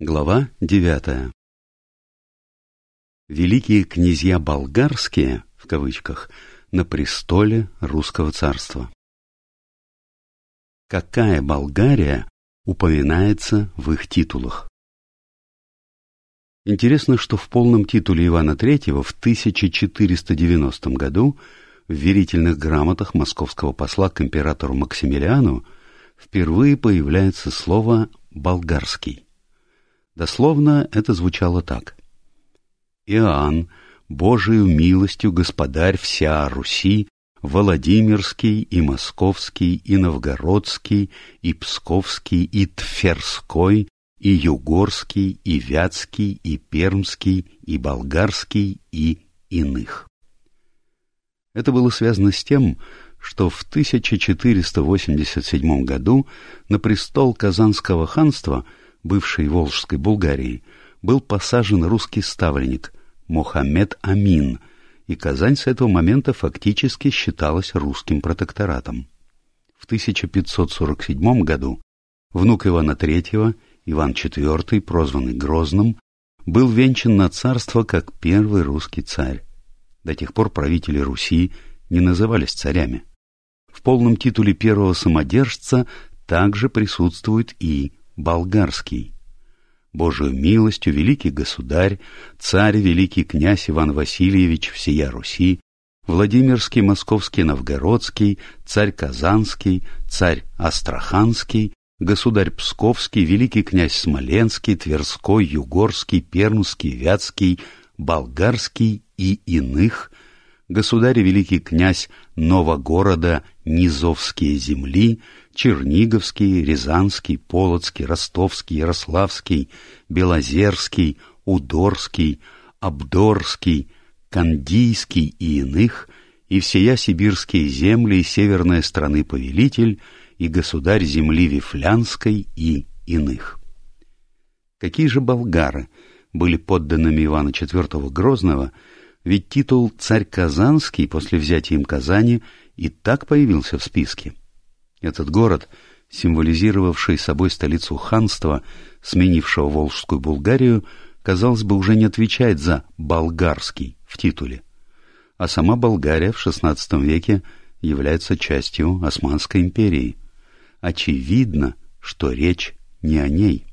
Глава девятая Великие князья болгарские, в кавычках, на престоле русского царства. Какая Болгария упоминается в их титулах? Интересно, что в полном титуле Ивана III в 1490 году в верительных грамотах московского посла к императору Максимилиану впервые появляется слово «болгарский». Дословно это звучало так. «Иоанн, Божию милостью господарь вся Руси, Владимирский и Московский и Новгородский и Псковский и Тверской и Югорский и Вятский и Пермский и Болгарский и иных». Это было связано с тем, что в 1487 году на престол Казанского ханства – бывшей Волжской Булгарии, был посажен русский ставленник Мохаммед Амин, и Казань с этого момента фактически считалась русским протекторатом. В 1547 году внук Ивана III, Иван IV, прозванный Грозным, был венчан на царство как первый русский царь. До тех пор правители Руси не назывались царями. В полном титуле первого самодержца также присутствует и болгарский. Божию милостью великий государь, царь великий князь Иван Васильевич всея Руси, Владимирский, Московский, Новгородский, царь Казанский, царь Астраханский, государь Псковский, великий князь Смоленский, Тверской, Югорский, Пермский, Вятский, Болгарский и иных, государь великий князь Новогорода, Низовские земли, Черниговский, Рязанский, Полоцкий, Ростовский, Ярославский, Белозерский, Удорский, Абдорский, Кандийский и иных, и всея сибирские земли и северная страны повелитель, и государь земли Вифлянской и иных. Какие же болгары были подданными Ивана IV Грозного, ведь титул «Царь Казанский» после взятия им Казани и так появился в списке – этот город, символизировавший собой столицу ханства, сменившего Волжскую Булгарию, казалось бы, уже не отвечает за «болгарский» в титуле. А сама Болгария в XVI веке является частью Османской империи. Очевидно, что речь не о ней.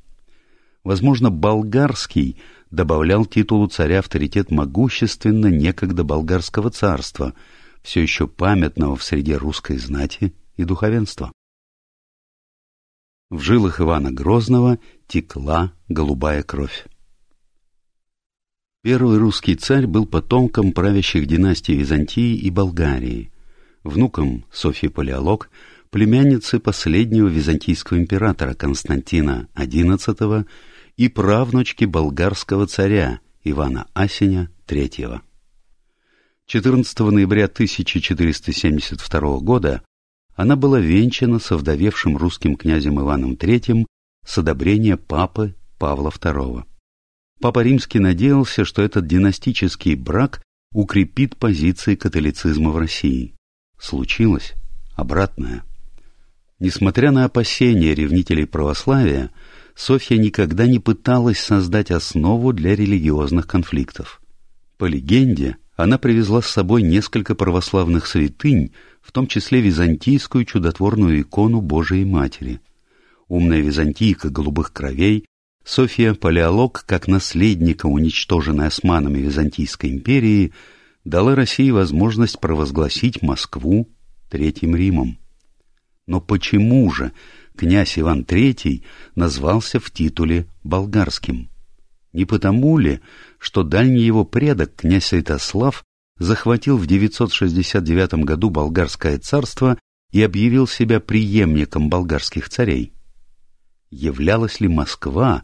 Возможно, болгарский добавлял титулу царя авторитет могущественно некогда болгарского царства, все еще памятного в среде русской знати и духовенства. В жилах Ивана Грозного текла голубая кровь. Первый русский царь был потомком правящих династий Византии и Болгарии, внуком Софьи Палеолог, племянницы последнего византийского императора Константина XI и правнучки болгарского царя Ивана Асеня III. 14 ноября 1472 года она была венчана со вдовевшим русским князем Иваном III с одобрения папы Павла II. Папа Римский надеялся, что этот династический брак укрепит позиции католицизма в России. Случилось обратное. Несмотря на опасения ревнителей православия, Софья никогда не пыталась создать основу для религиозных конфликтов. По легенде, она привезла с собой несколько православных святынь, в том числе византийскую чудотворную икону Божией Матери. Умная византийка голубых кровей, София Палеолог, как наследника уничтоженной османами Византийской империи, дала России возможность провозгласить Москву Третьим Римом. Но почему же князь Иван III назвался в титуле болгарским? Не потому ли, что дальний его предок, князь Святослав, захватил в 969 году болгарское царство и объявил себя преемником болгарских царей? Являлась ли Москва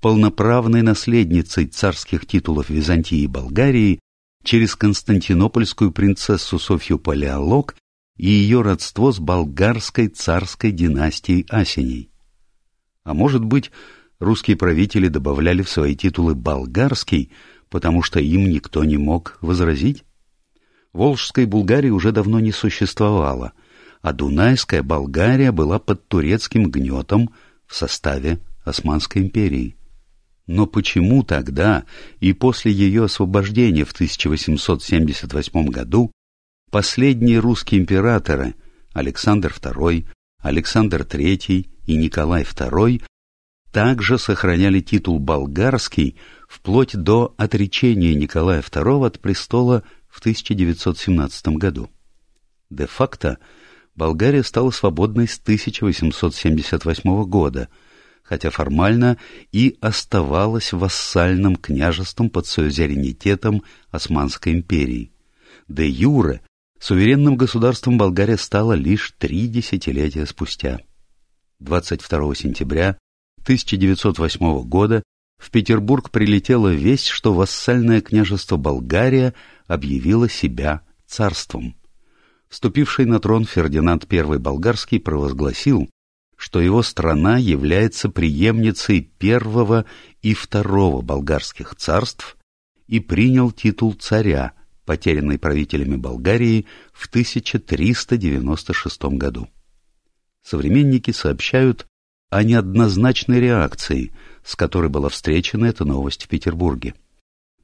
полноправной наследницей царских титулов Византии и Болгарии через константинопольскую принцессу Софью Палеолог и ее родство с болгарской царской династией Асеней? А может быть, русские правители добавляли в свои титулы «болгарский», потому что им никто не мог возразить? Волжской Булгарии уже давно не существовало, а Дунайская Болгария была под турецким гнетом в составе Османской империи. Но почему тогда и после ее освобождения в 1878 году последние русские императоры Александр II, Александр III и Николай II также сохраняли титул болгарский вплоть до отречения Николая II от престола в 1917 году. Де-факто Болгария стала свободной с 1878 года, хотя формально и оставалась вассальным княжеством под сюзеренитетом Османской империи. Де юре суверенным государством Болгария стала лишь три десятилетия спустя. 22 сентября 1908 года в Петербург прилетела весть, что вассальное княжество Болгария объявило себя царством. Вступивший на трон Фердинанд I Болгарский провозгласил, что его страна является преемницей первого и второго болгарских царств и принял титул царя, потерянный правителями Болгарии в 1396 году. Современники сообщают о неоднозначной реакции, с которой была встречена эта новость в Петербурге.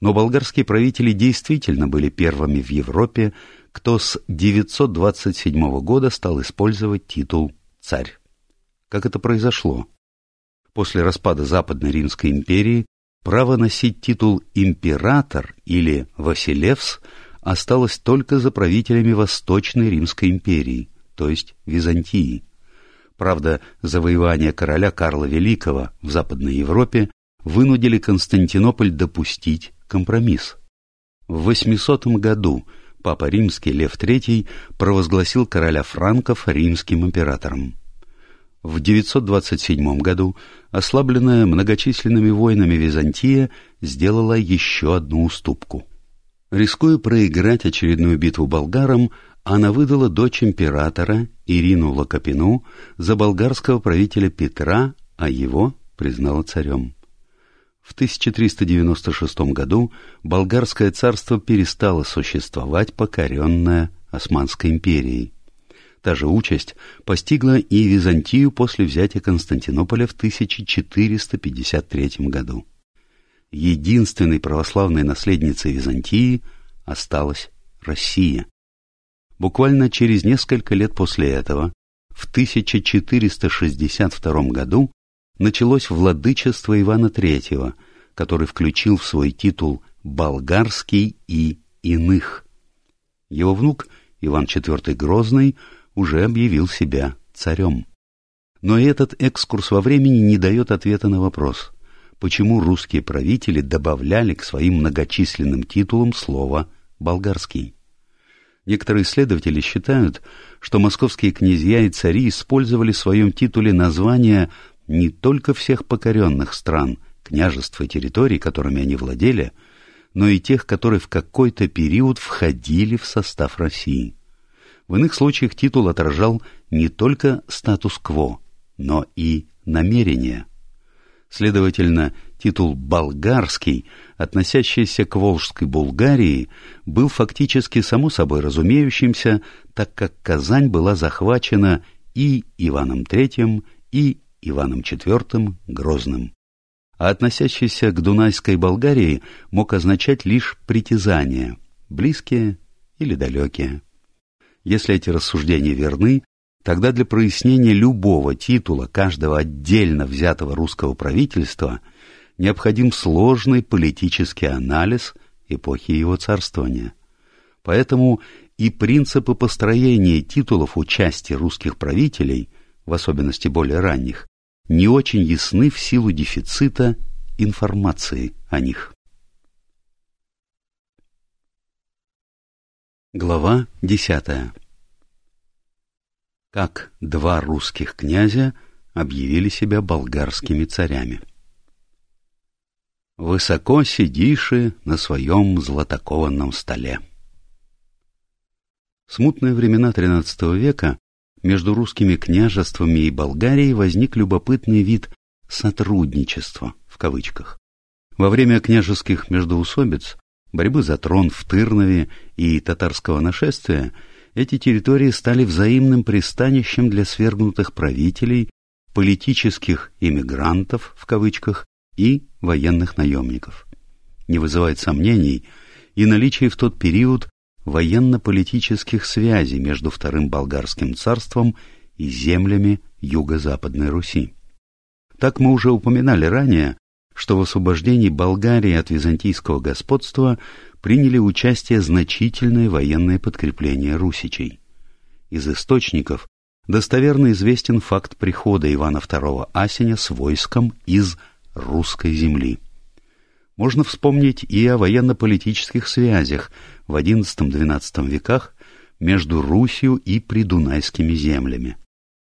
Но болгарские правители действительно были первыми в Европе, кто с 927 года стал использовать титул «царь». Как это произошло? После распада Западной Римской империи право носить титул «император» или «василевс» осталось только за правителями Восточной Римской империи, то есть Византии. Правда, завоевания короля Карла Великого в Западной Европе вынудили Константинополь допустить компромисс. В 800 году Папа Римский Лев III провозгласил короля франков римским императором. В 927 году ослабленная многочисленными войнами Византия сделала еще одну уступку. Рискуя проиграть очередную битву болгарам, она выдала дочь императора Ирину Локопину за болгарского правителя Петра, а его признала царем. В 1396 году болгарское царство перестало существовать, покоренное Османской империей. Та же участь постигла и Византию после взятия Константинополя в 1453 году. Единственной православной наследницей Византии осталась Россия. Буквально через несколько лет после этого, в 1462 году, началось владычество Ивана III, который включил в свой титул «болгарский» и «иных». Его внук Иван IV Грозный уже объявил себя царем. Но этот экскурс во времени не дает ответа на вопрос, почему русские правители добавляли к своим многочисленным титулам слово «болгарский». Некоторые исследователи считают, что московские князья и цари использовали в своем титуле названия не только всех покоренных стран, княжеств и территорий, которыми они владели, но и тех, которые в какой-то период входили в состав России. В иных случаях титул отражал не только статус-кво, но и намерение. Следовательно, титул «болгарский», относящийся к Волжской Булгарии, был фактически само собой разумеющимся, так как Казань была захвачена и Иваном III, и Иваном IV Грозным. А относящийся к Дунайской Болгарии мог означать лишь притязания, близкие или далекие. Если эти рассуждения верны, тогда для прояснения любого титула каждого отдельно взятого русского правительства необходим сложный политический анализ эпохи его царствования. Поэтому и принципы построения титулов у части русских правителей, в особенности более ранних, не очень ясны в силу дефицита информации о них. Глава десятая. Как два русских князя объявили себя болгарскими царями. Высоко сидиши на своем златокованном столе. В смутные времена XIII века между русскими княжествами и Болгарией возник любопытный вид «сотрудничества» в кавычках. Во время княжеских междоусобиц борьбы за трон в Тырнове и татарского нашествия, эти территории стали взаимным пристанищем для свергнутых правителей, политических «иммигрантов» в кавычках и военных наемников. Не вызывает сомнений и наличие в тот период военно-политических связей между Вторым Болгарским царством и землями Юго-Западной Руси. Так мы уже упоминали ранее, что в освобождении Болгарии от византийского господства приняли участие значительное военное подкрепление русичей. Из источников достоверно известен факт прихода Ивана II Асеня с войском из русской земли. Можно вспомнить и о военно-политических связях в XI-XII веках между Русью и придунайскими землями.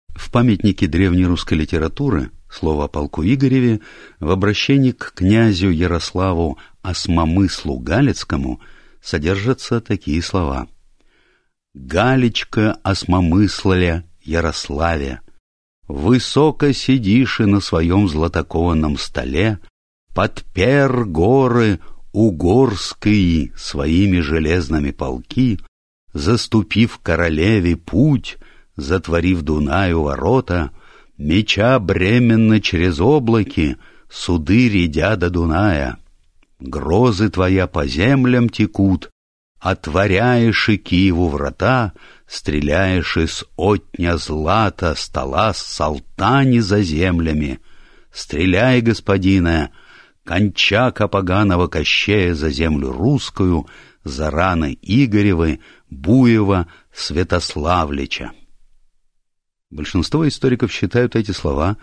В памятнике древней русской литературы слово о полку Игореве в обращении к князю Ярославу Осмомыслу Галицкому содержатся такие слова. «Галечка осмомыслая Ярославе, высоко сидишь и на своем златокованном столе, подпер горы угорские своими железными полки, заступив королеве путь, затворив Дунаю ворота, меча бременно через облаки, суды редя до Дуная. Грозы твоя по землям текут, отворяешь и Киеву врата, стреляешь из отня злата стола с салтани за землями. Стреляй, господина, кончака поганого кощея за землю русскую, за раны Игоревы, Буева, Святославлича. Большинство историков считают эти слова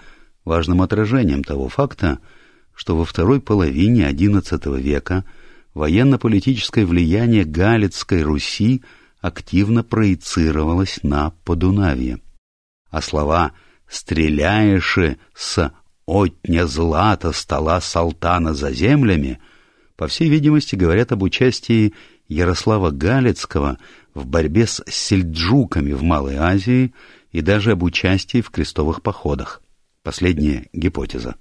важным отражением того факта, что во второй половине XI века военно-политическое влияние Галицкой Руси активно проецировалось на Подунавье. А слова «стреляешь с отня злата стола Салтана за землями» по всей видимости говорят об участии Ярослава Галицкого в борьбе с сельджуками в Малой Азии и даже об участии в крестовых походах. Последняя гипотеза.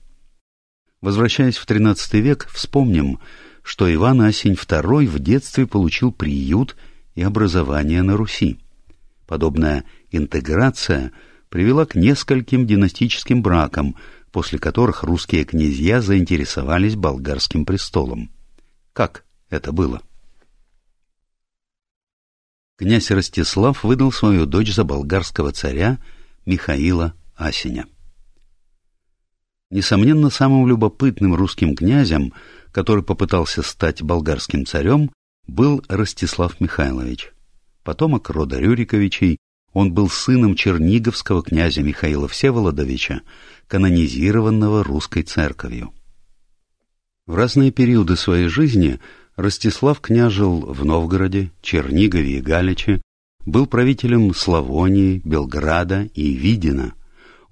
Возвращаясь в XIII век, вспомним, что Иван Асень II в детстве получил приют и образование на Руси. Подобная интеграция привела к нескольким династическим бракам, после которых русские князья заинтересовались болгарским престолом. Как это было? князь Ростислав выдал свою дочь за болгарского царя Михаила Асеня. Несомненно, самым любопытным русским князем, который попытался стать болгарским царем, был Ростислав Михайлович. Потомок рода Рюриковичей, он был сыном черниговского князя Михаила Всеволодовича, канонизированного русской церковью. В разные периоды своей жизни – Ростислав княжил в Новгороде, Чернигове и Галиче, был правителем Славонии, Белграда и Видина.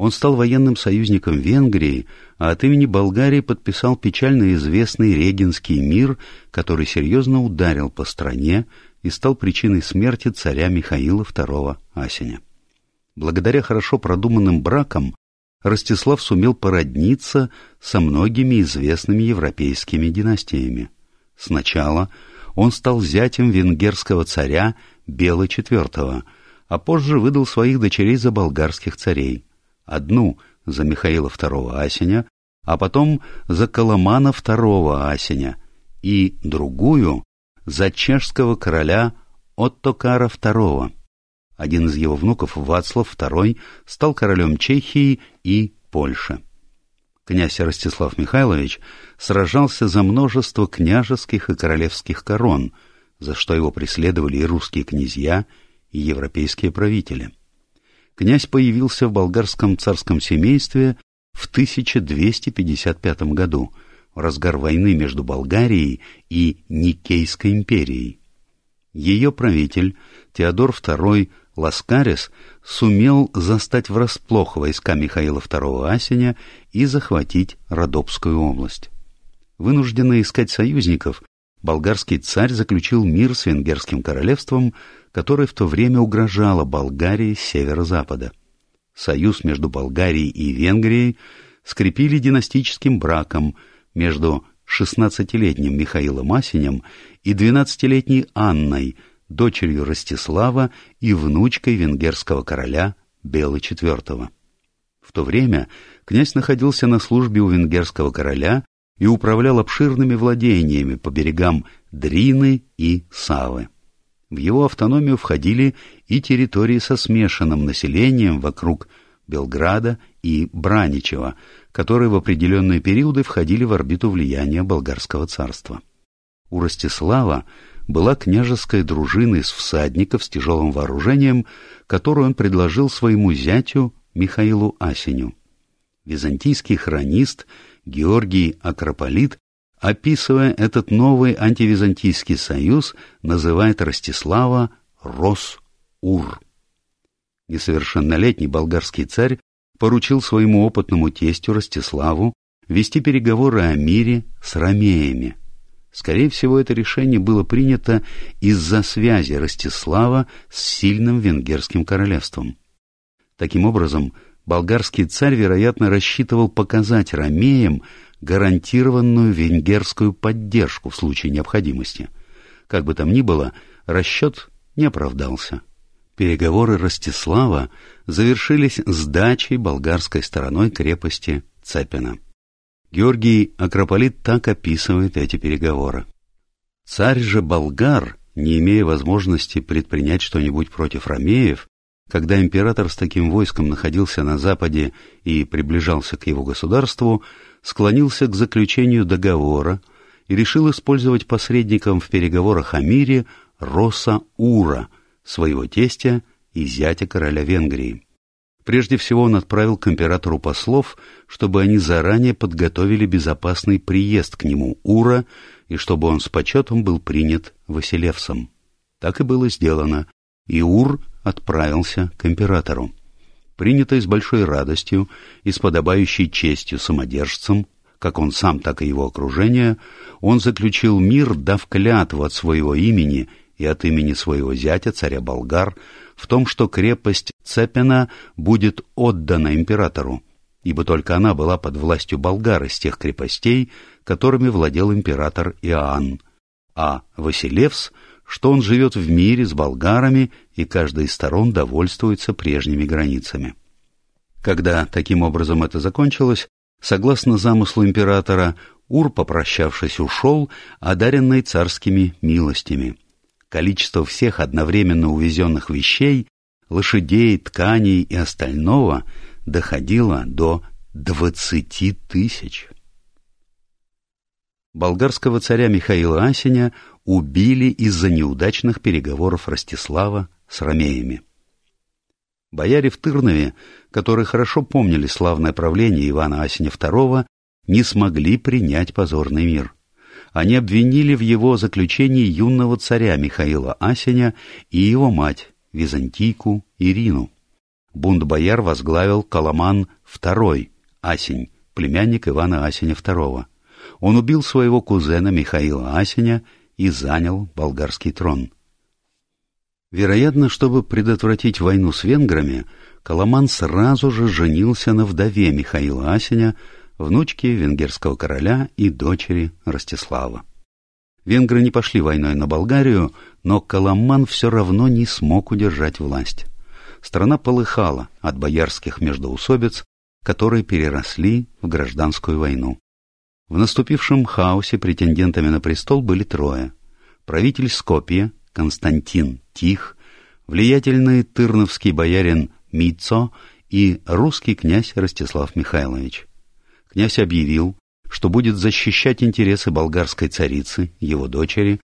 Он стал военным союзником Венгрии, а от имени Болгарии подписал печально известный Регенский мир, который серьезно ударил по стране и стал причиной смерти царя Михаила II Асеня. Благодаря хорошо продуманным бракам Ростислав сумел породниться со многими известными европейскими династиями. Сначала он стал зятем венгерского царя Бела IV, а позже выдал своих дочерей за болгарских царей. Одну за Михаила II Асеня, а потом за Коломана II Асеня, и другую за чешского короля Оттокара II. Один из его внуков, Вацлав II, стал королем Чехии и Польши князь Ростислав Михайлович сражался за множество княжеских и королевских корон, за что его преследовали и русские князья, и европейские правители. Князь появился в болгарском царском семействе в 1255 году, в разгар войны между Болгарией и Никейской империей. Ее правитель Теодор II Ласкарис сумел застать врасплох войска Михаила II Асеня и захватить Родопскую область. Вынужденный искать союзников, болгарский царь заключил мир с Венгерским королевством, которое в то время угрожало Болгарии с северо-запада. Союз между Болгарией и Венгрией скрепили династическим браком между 16-летним Михаилом Асенем и 12-летней Анной – дочерью Ростислава и внучкой венгерского короля Бела IV. В то время князь находился на службе у венгерского короля и управлял обширными владениями по берегам Дрины и Савы. В его автономию входили и территории со смешанным населением вокруг Белграда и Браничева, которые в определенные периоды входили в орбиту влияния болгарского царства. У Ростислава была княжеская дружина из всадников с тяжелым вооружением, которую он предложил своему зятю Михаилу Асеню. Византийский хронист Георгий Акрополит описывая этот новый антивизантийский союз, называет Ростислава Рос-Ур. Несовершеннолетний болгарский царь поручил своему опытному тестю Ростиславу вести переговоры о мире с ромеями. Скорее всего, это решение было принято из-за связи Ростислава с сильным венгерским королевством. Таким образом, болгарский царь, вероятно, рассчитывал показать ромеям, гарантированную венгерскую поддержку в случае необходимости. Как бы там ни было, расчет не оправдался. Переговоры Ростислава завершились сдачей болгарской стороной крепости Цепина. Георгий Акрополит так описывает эти переговоры. Царь же болгар, не имея возможности предпринять что-нибудь против ромеев, когда император с таким войском находился на западе и приближался к его государству, склонился к заключению договора и решил использовать посредником в переговорах о мире Роса Ура, своего тестя и зятя короля Венгрии. Прежде всего он отправил к императору послов, чтобы они заранее подготовили безопасный приезд к нему Ура и чтобы он с почетом был принят Василевсом. Так и было сделано, и Ур отправился к императору принятое с большой радостью и с подобающей честью самодержцам, как он сам, так и его окружение, он заключил мир, дав клятву от своего имени и от имени своего зятя, царя Болгар, в том, что крепость Цепина будет отдана императору, ибо только она была под властью болгар из тех крепостей, которыми владел император Иоанн, а Василевс — что он живет в мире с болгарами, и каждая из сторон довольствуется прежними границами. Когда таким образом это закончилось, согласно замыслу императора, Ур, попрощавшись, ушел, одаренный царскими милостями. Количество всех одновременно увезенных вещей, лошадей, тканей и остального доходило до двадцати тысяч. Болгарского царя Михаила Асеня убили из-за неудачных переговоров Ростислава с ромеями. Бояре в Тырнове, которые хорошо помнили славное правление Ивана Асеня II, не смогли принять позорный мир. Они обвинили в его заключении юного царя Михаила Асеня и его мать, византийку Ирину. Бунт бояр возглавил Коломан II, Асень, племянник Ивана Асеня II. Он убил своего кузена Михаила Асеня и занял болгарский трон. Вероятно, чтобы предотвратить войну с венграми, Коломан сразу же женился на вдове Михаила Асеня, внучке венгерского короля и дочери Ростислава. Венгры не пошли войной на Болгарию, но Коломан все равно не смог удержать власть. Страна полыхала от боярских междоусобиц, которые переросли в гражданскую войну. В наступившем хаосе претендентами на престол были трое. Правитель Скопья, Константин Тих, влиятельный тырновский боярин Мицо и русский князь Ростислав Михайлович. Князь объявил, что будет защищать интересы болгарской царицы, его дочери,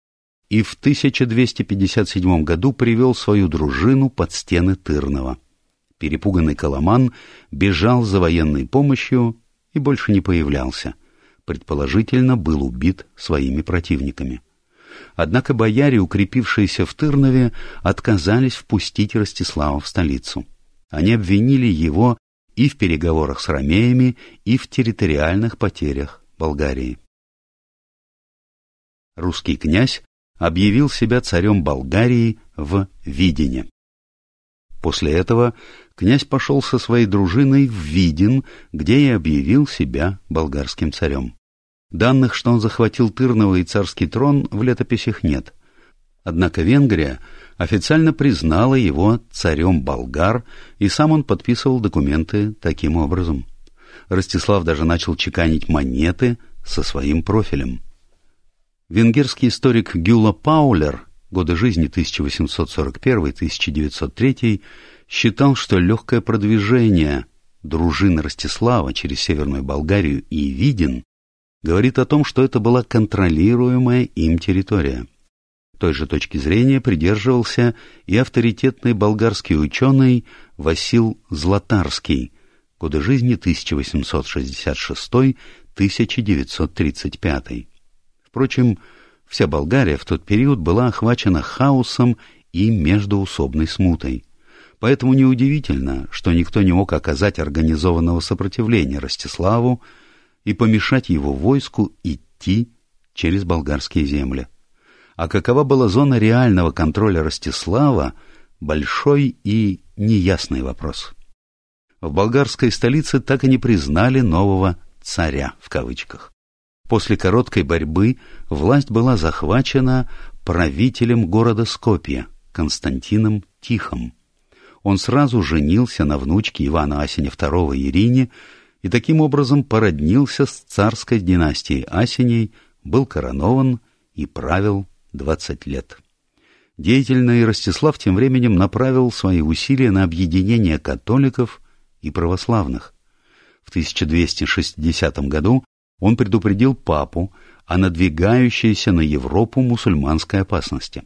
и в 1257 году привел свою дружину под стены Тырнова. Перепуганный Коломан бежал за военной помощью и больше не появлялся — предположительно, был убит своими противниками. Однако бояре, укрепившиеся в Тырнове, отказались впустить Ростислава в столицу. Они обвинили его и в переговорах с ромеями, и в территориальных потерях Болгарии. Русский князь объявил себя царем Болгарии в Видине. После этого князь пошел со своей дружиной в Видин, где и объявил себя болгарским царем. Данных, что он захватил Тырново и царский трон, в летописях нет. Однако Венгрия официально признала его царем болгар, и сам он подписывал документы таким образом. Ростислав даже начал чеканить монеты со своим профилем. Венгерский историк Гюла Паулер, годы жизни 1841-1903, считал, что легкое продвижение дружины Ростислава через Северную Болгарию и Видин говорит о том, что это была контролируемая им территория. Той же точки зрения придерживался и авторитетный болгарский ученый Васил Златарский, годы жизни 1866-1935. Впрочем, вся Болгария в тот период была охвачена хаосом и междоусобной смутой. Поэтому неудивительно, что никто не мог оказать организованного сопротивления Ростиславу и помешать его войску идти через болгарские земли. А какова была зона реального контроля Ростислава – большой и неясный вопрос. В болгарской столице так и не признали нового «царя» в кавычках. После короткой борьбы власть была захвачена правителем города Скопья Константином Тихом. Он сразу женился на внучке Ивана Асеня II Ирине и таким образом породнился с царской династией Асеней, был коронован и правил 20 лет. Деятельный Ростислав тем временем направил свои усилия на объединение католиков и православных. В 1260 году он предупредил папу о надвигающейся на Европу мусульманской опасности.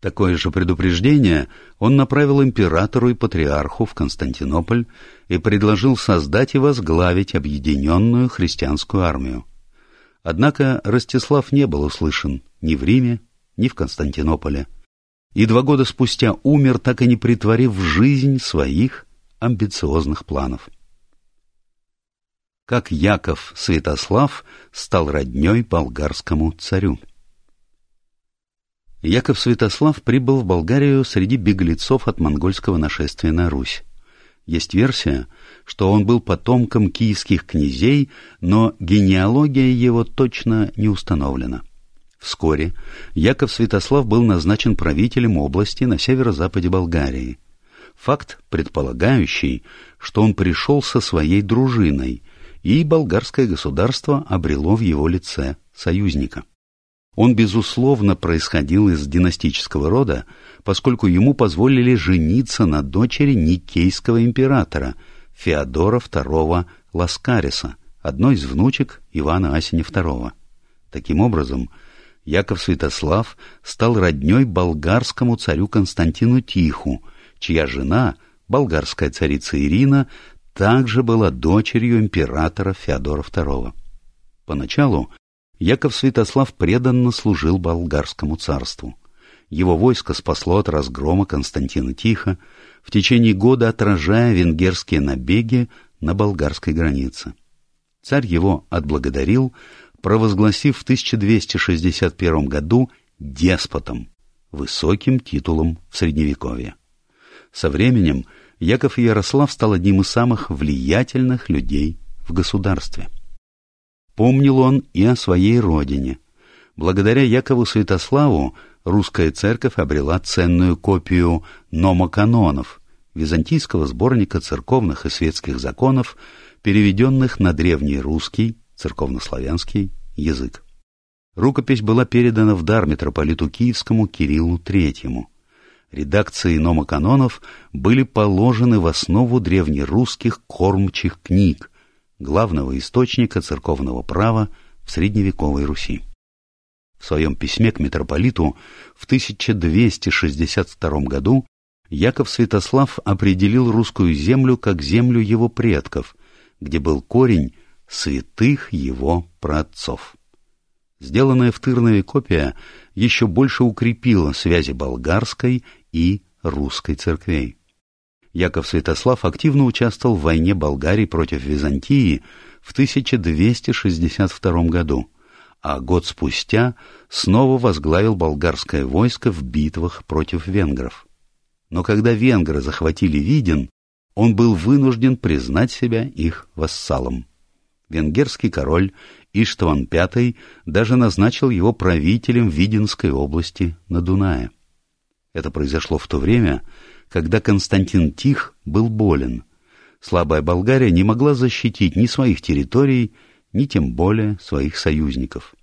Такое же предупреждение он направил императору и патриарху в Константинополь и предложил создать и возглавить объединенную христианскую армию. Однако Ростислав не был услышан ни в Риме, ни в Константинополе, и два года спустя умер, так и не притворив в жизнь своих амбициозных планов. Как Яков Святослав стал родней болгарскому царю. Яков Святослав прибыл в Болгарию среди беглецов от монгольского нашествия на Русь. Есть версия, что он был потомком киевских князей, но генеалогия его точно не установлена. Вскоре Яков Святослав был назначен правителем области на северо-западе Болгарии. Факт, предполагающий, что он пришел со своей дружиной, и болгарское государство обрело в его лице союзника. Он, безусловно, происходил из династического рода, поскольку ему позволили жениться на дочери Никейского императора, Феодора II Ласкариса, одной из внучек Ивана Асеня II. Таким образом, Яков Святослав стал родней болгарскому царю Константину Тиху, чья жена, болгарская царица Ирина, также была дочерью императора Феодора II. Поначалу Яков Святослав преданно служил болгарскому царству. Его войско спасло от разгрома Константина Тихо, в течение года отражая венгерские набеги на болгарской границе. Царь его отблагодарил, провозгласив в 1261 году деспотом, высоким титулом в Средневековье. Со временем Яков Ярослав стал одним из самых влиятельных людей в государстве. Помнил он и о своей родине. Благодаря Якову Святославу русская церковь обрела ценную копию номоканонов, византийского сборника церковных и светских законов, переведенных на древний русский церковнославянский язык. Рукопись была передана в дар митрополиту Киевскому Кириллу III. Редакции номоканонов были положены в основу древнерусских кормчих книг, главного источника церковного права в средневековой Руси. В своем письме к митрополиту в 1262 году Яков Святослав определил русскую землю как землю его предков, где был корень святых его праотцов. Сделанная в Тырнове копия еще больше укрепила связи болгарской и русской церквей. Яков Святослав активно участвовал в войне Болгарии против Византии в 1262 году, а год спустя снова возглавил болгарское войско в битвах против венгров. Но когда венгры захватили Виден, он был вынужден признать себя их вассалом венгерский король Иштван V даже назначил его правителем Виденской области на Дунае. Это произошло в то время, когда Константин Тих был болен. Слабая Болгария не могла защитить ни своих территорий, ни тем более своих союзников.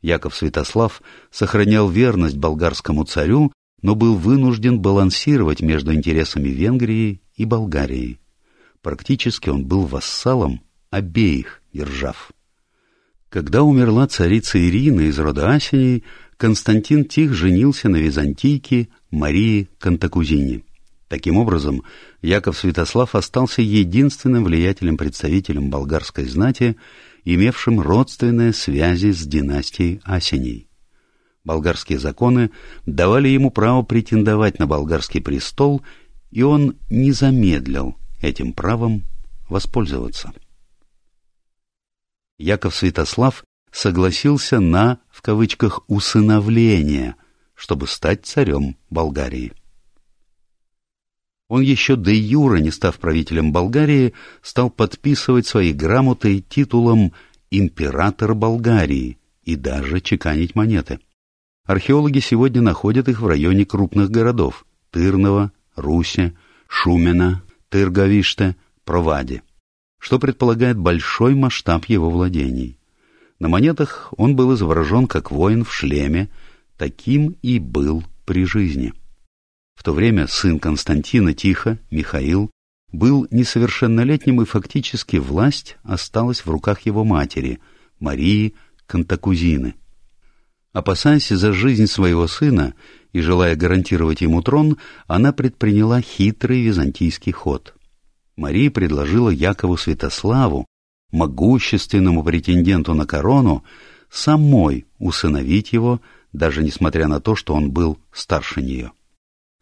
Яков Святослав сохранял верность болгарскому царю, но был вынужден балансировать между интересами Венгрии и Болгарии. Практически он был вассалом обеих держав. Когда умерла царица Ирина из рода Асеней, Константин Тих женился на византийке Марии Кантакузине. Таким образом, Яков Святослав остался единственным влиятельным представителем болгарской знати, имевшим родственные связи с династией Асеней. Болгарские законы давали ему право претендовать на болгарский престол, и он не замедлил этим правом воспользоваться. Яков Святослав согласился на, в кавычках, «усыновление», чтобы стать царем Болгарии. Он еще до юра, не став правителем Болгарии, стал подписывать свои грамоты титулом «Император Болгарии» и даже чеканить монеты. Археологи сегодня находят их в районе крупных городов – Тырного, Руся, Шумена, Тырговиште, Проваде, что предполагает большой масштаб его владений. На монетах он был изображен как воин в шлеме, таким и был при жизни. В то время сын Константина Тихо, Михаил, был несовершеннолетним и фактически власть осталась в руках его матери, Марии Кантакузины. Опасаясь за жизнь своего сына и желая гарантировать ему трон, она предприняла хитрый византийский ход. Мария предложила Якову Святославу, могущественному претенденту на корону, самой усыновить его, даже несмотря на то, что он был старше нее.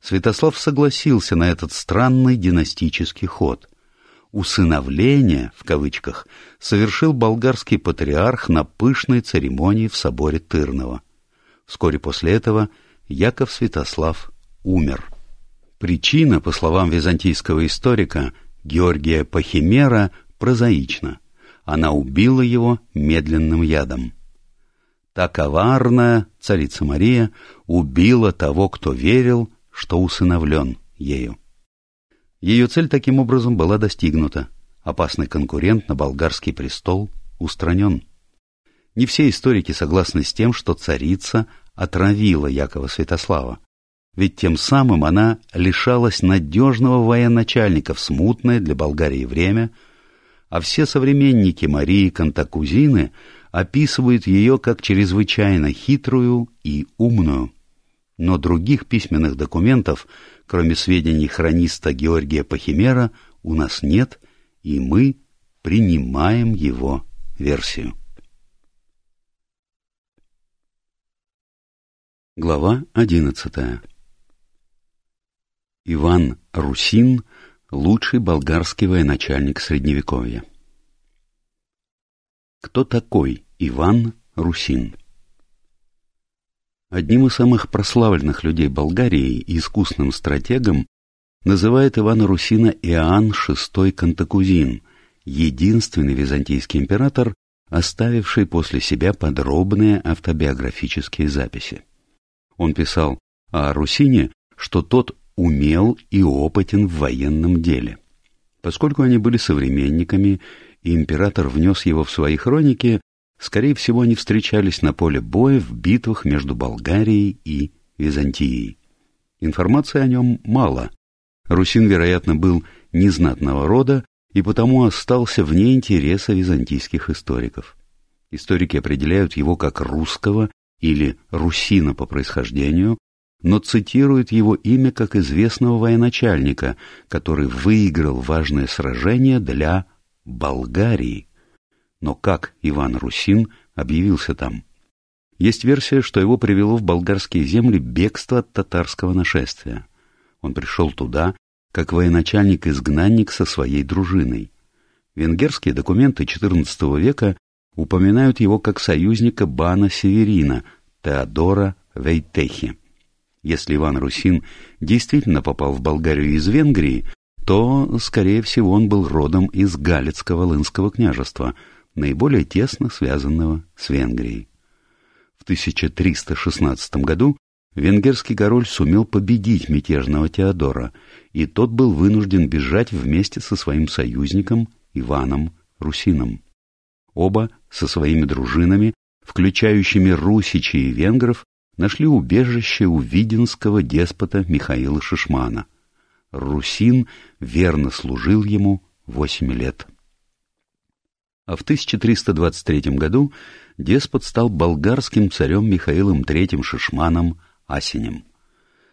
Святослав согласился на этот странный династический ход. «Усыновление», в кавычках, совершил болгарский патриарх на пышной церемонии в соборе Тырного. Вскоре после этого Яков Святослав умер. Причина, по словам византийского историка Георгия Пахимера, прозаична. Она убила его медленным ядом. Та коварная царица Мария убила того, кто верил, что усыновлен ею. Ее цель таким образом была достигнута. Опасный конкурент на болгарский престол устранен. Не все историки согласны с тем, что царица отравила Якова Святослава. Ведь тем самым она лишалась надежного военачальника в смутное для Болгарии время, а все современники Марии Кантакузины описывают ее как чрезвычайно хитрую и умную но других письменных документов, кроме сведений хрониста Георгия Пахимера, у нас нет, и мы принимаем его версию. Глава одиннадцатая Иван Русин – лучший болгарский военачальник Средневековья. Кто такой Иван Русин? Одним из самых прославленных людей Болгарии и искусным стратегом называет Ивана Русина Иоанн VI Кантакузин, единственный византийский император, оставивший после себя подробные автобиографические записи. Он писал о Русине, что тот умел и опытен в военном деле. Поскольку они были современниками, и император внес его в свои хроники, Скорее всего, они встречались на поле боя в битвах между Болгарией и Византией. Информации о нем мало. Русин, вероятно, был незнатного рода и потому остался вне интереса византийских историков. Историки определяют его как русского или русина по происхождению, но цитируют его имя как известного военачальника, который выиграл важное сражение для Болгарии. Но как Иван Русин объявился там? Есть версия, что его привело в болгарские земли бегство от татарского нашествия. Он пришел туда, как военачальник-изгнанник со своей дружиной. Венгерские документы XIV века упоминают его как союзника Бана Северина, Теодора Вейтехи. Если Иван Русин действительно попал в Болгарию из Венгрии, то, скорее всего, он был родом из Галицко-Волынского княжества – наиболее тесно связанного с Венгрией. В 1316 году венгерский король сумел победить мятежного Теодора, и тот был вынужден бежать вместе со своим союзником Иваном Русином. Оба со своими дружинами, включающими русичей и венгров, нашли убежище у виденского деспота Михаила Шишмана. Русин верно служил ему восемь лет. А в 1323 году деспот стал болгарским царем Михаилом III Шишманом Асенем.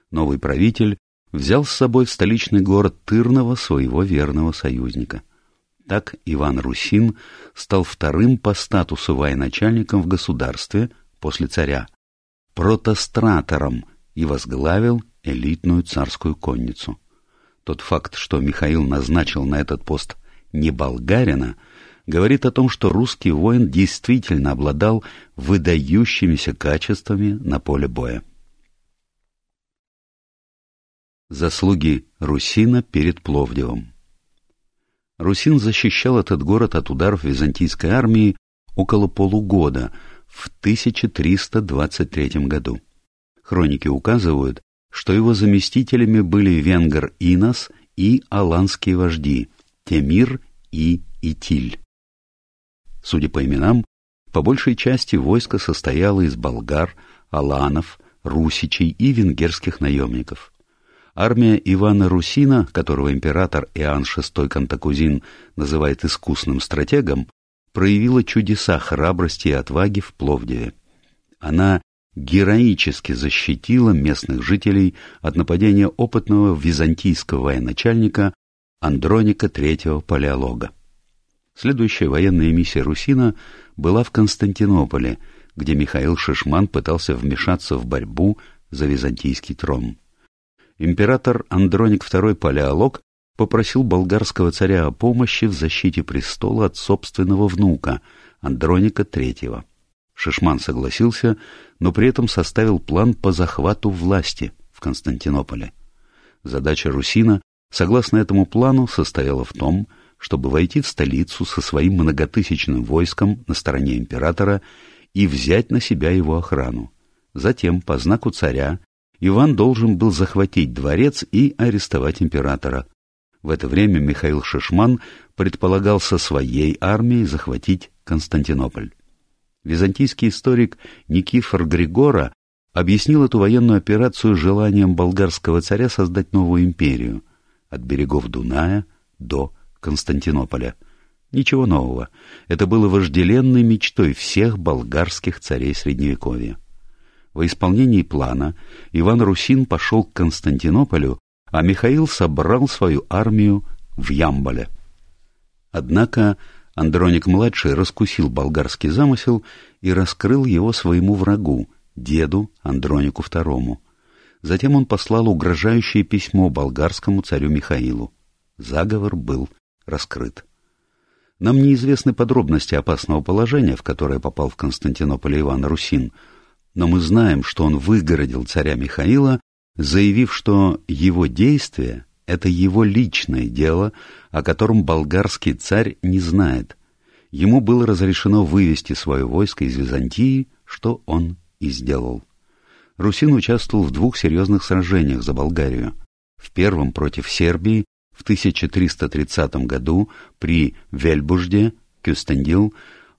Новый правитель взял с собой в столичный город Тырного своего верного союзника. Так Иван Русин стал вторым по статусу военачальником в государстве после царя, протостратором и возглавил элитную царскую конницу. Тот факт, что Михаил назначил на этот пост не болгарина, говорит о том, что русский воин действительно обладал выдающимися качествами на поле боя. Заслуги Русина перед Пловдивом Русин защищал этот город от ударов византийской армии около полугода в 1323 году. Хроники указывают, что его заместителями были венгр Инос и аланские вожди Темир и Итиль. Судя по именам, по большей части войско состояло из болгар, аланов, русичей и венгерских наемников. Армия Ивана Русина, которого император Иоанн VI Кантакузин называет искусным стратегом, проявила чудеса храбрости и отваги в Пловдиве. Она героически защитила местных жителей от нападения опытного византийского военачальника Андроника III Палеолога. Следующая военная миссия Русина была в Константинополе, где Михаил Шишман пытался вмешаться в борьбу за византийский трон. Император Андроник II Палеолог попросил болгарского царя о помощи в защите престола от собственного внука, Андроника III. Шишман согласился, но при этом составил план по захвату власти в Константинополе. Задача Русина, согласно этому плану, состояла в том, чтобы войти в столицу со своим многотысячным войском на стороне императора и взять на себя его охрану. Затем, по знаку царя, Иван должен был захватить дворец и арестовать императора. В это время Михаил Шишман предполагал со своей армией захватить Константинополь. Византийский историк Никифор Григора объяснил эту военную операцию желанием болгарского царя создать новую империю от берегов Дуная до Константинополя. Ничего нового. Это было вожделенной мечтой всех болгарских царей Средневековья. Во исполнении плана Иван Русин пошел к Константинополю, а Михаил собрал свою армию в Ямболе. Однако Андроник-младший раскусил болгарский замысел и раскрыл его своему врагу, деду Андронику II. Затем он послал угрожающее письмо болгарскому царю Михаилу. Заговор был раскрыт. Нам неизвестны подробности опасного положения, в которое попал в Константинополе Иван Русин, но мы знаем, что он выгородил царя Михаила, заявив, что его действия — это его личное дело, о котором болгарский царь не знает. Ему было разрешено вывести свое войско из Византии, что он и сделал. Русин участвовал в двух серьезных сражениях за Болгарию. В первом против Сербии в 1330 году при Вельбужде, Кюстендил,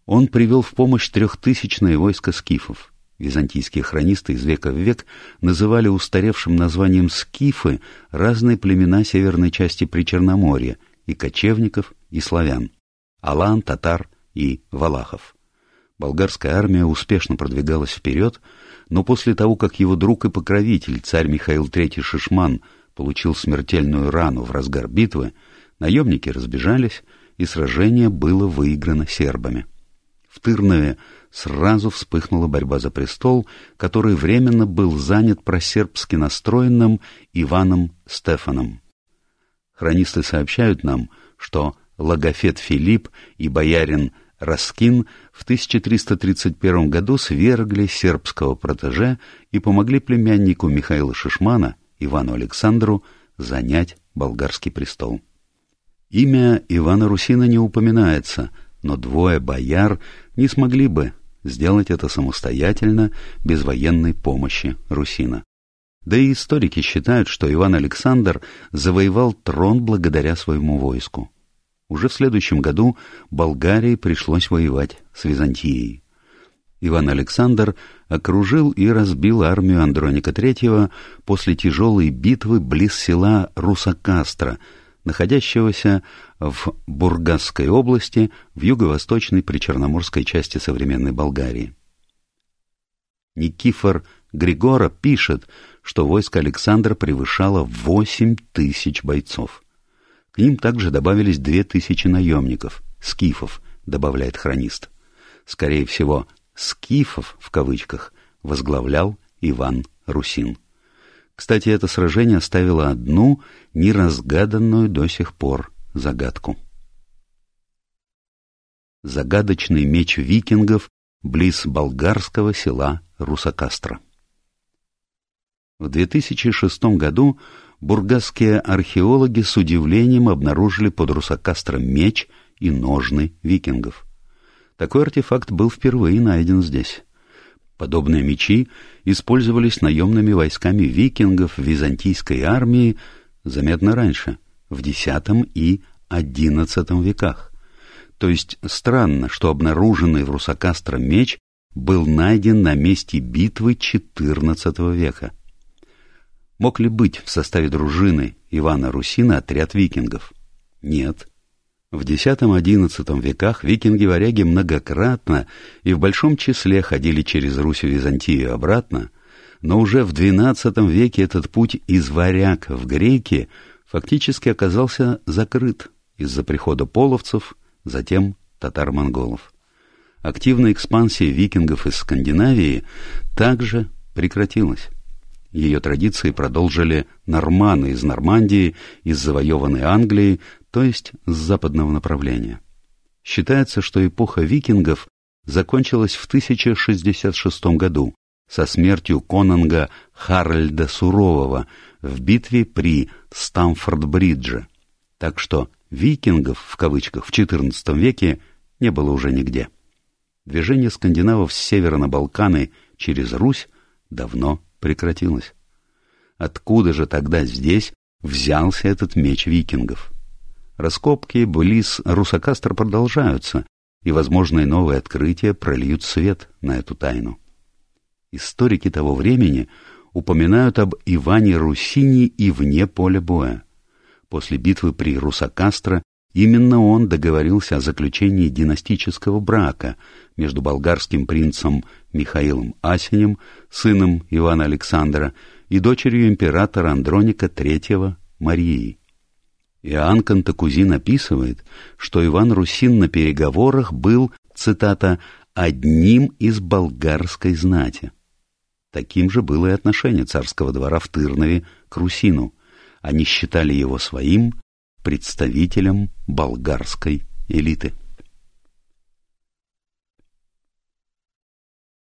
он привел в помощь трехтысячное войско скифов. Византийские хронисты из века в век называли устаревшим названием скифы разные племена северной части Причерноморья, и кочевников, и славян, алан, татар и валахов. Болгарская армия успешно продвигалась вперед, но после того, как его друг и покровитель, царь Михаил III Шишман, получил смертельную рану в разгар битвы, наемники разбежались, и сражение было выиграно сербами. В Тырнове сразу вспыхнула борьба за престол, который временно был занят просербски настроенным Иваном Стефаном. Хронисты сообщают нам, что Логофет Филипп и боярин Раскин в 1331 году свергли сербского протеже и помогли племяннику Михаила Шишмана Ивану Александру занять болгарский престол. Имя Ивана Русина не упоминается, но двое бояр не смогли бы сделать это самостоятельно, без военной помощи Русина. Да и историки считают, что Иван Александр завоевал трон благодаря своему войску. Уже в следующем году Болгарии пришлось воевать с Византией. Иван Александр окружил и разбил армию Андроника III после тяжелой битвы близ села Русакастра, находящегося в Бургасской области в юго-восточной причерноморской части современной Болгарии. Никифор Григора пишет, что войско Александра превышало 8 тысяч бойцов. К ним также добавились две тысячи наемников, скифов, добавляет хронист. Скорее всего, «скифов» в кавычках возглавлял Иван Русин. Кстати, это сражение оставило одну неразгаданную до сих пор загадку. Загадочный меч викингов близ болгарского села Русакастра. В 2006 году бургасские археологи с удивлением обнаружили под Русакастром меч и ножны викингов. Такой артефакт был впервые найден здесь. Подобные мечи использовались наемными войсками викингов византийской армии заметно раньше, в X и XI веках. То есть странно, что обнаруженный в Русакастро меч был найден на месте битвы XIV века. Мог ли быть в составе дружины Ивана Русина отряд викингов? Нет. В X-XI веках викинги-варяги многократно и в большом числе ходили через Русь в Византию обратно, но уже в XII веке этот путь из варяг в греки фактически оказался закрыт из-за прихода половцев, затем татар-монголов. Активная экспансия викингов из Скандинавии также прекратилась. Ее традиции продолжили норманы из Нормандии, из завоеванной Англии, то есть с западного направления. Считается, что эпоха викингов закончилась в 1066 году со смертью конунга Харальда Сурового в битве при Стамфорд-Бридже. Так что «викингов» в кавычках в XIV веке не было уже нигде. Движение скандинавов с севера на Балканы через Русь давно прекратилось. Откуда же тогда здесь взялся этот меч викингов? Раскопки близ Русакастра продолжаются, и возможные новые открытия прольют свет на эту тайну. Историки того времени упоминают об Иване Русини и вне поля боя. После битвы при Русакастро именно он договорился о заключении династического брака между болгарским принцем Михаилом Асенем, сыном Ивана Александра, и дочерью императора Андроника III Марии. Иоанн Кантакузин описывает, что Иван Русин на переговорах был, цитата, «одним из болгарской знати». Таким же было и отношение царского двора в Тырнове к Русину. Они считали его своим представителем болгарской элиты.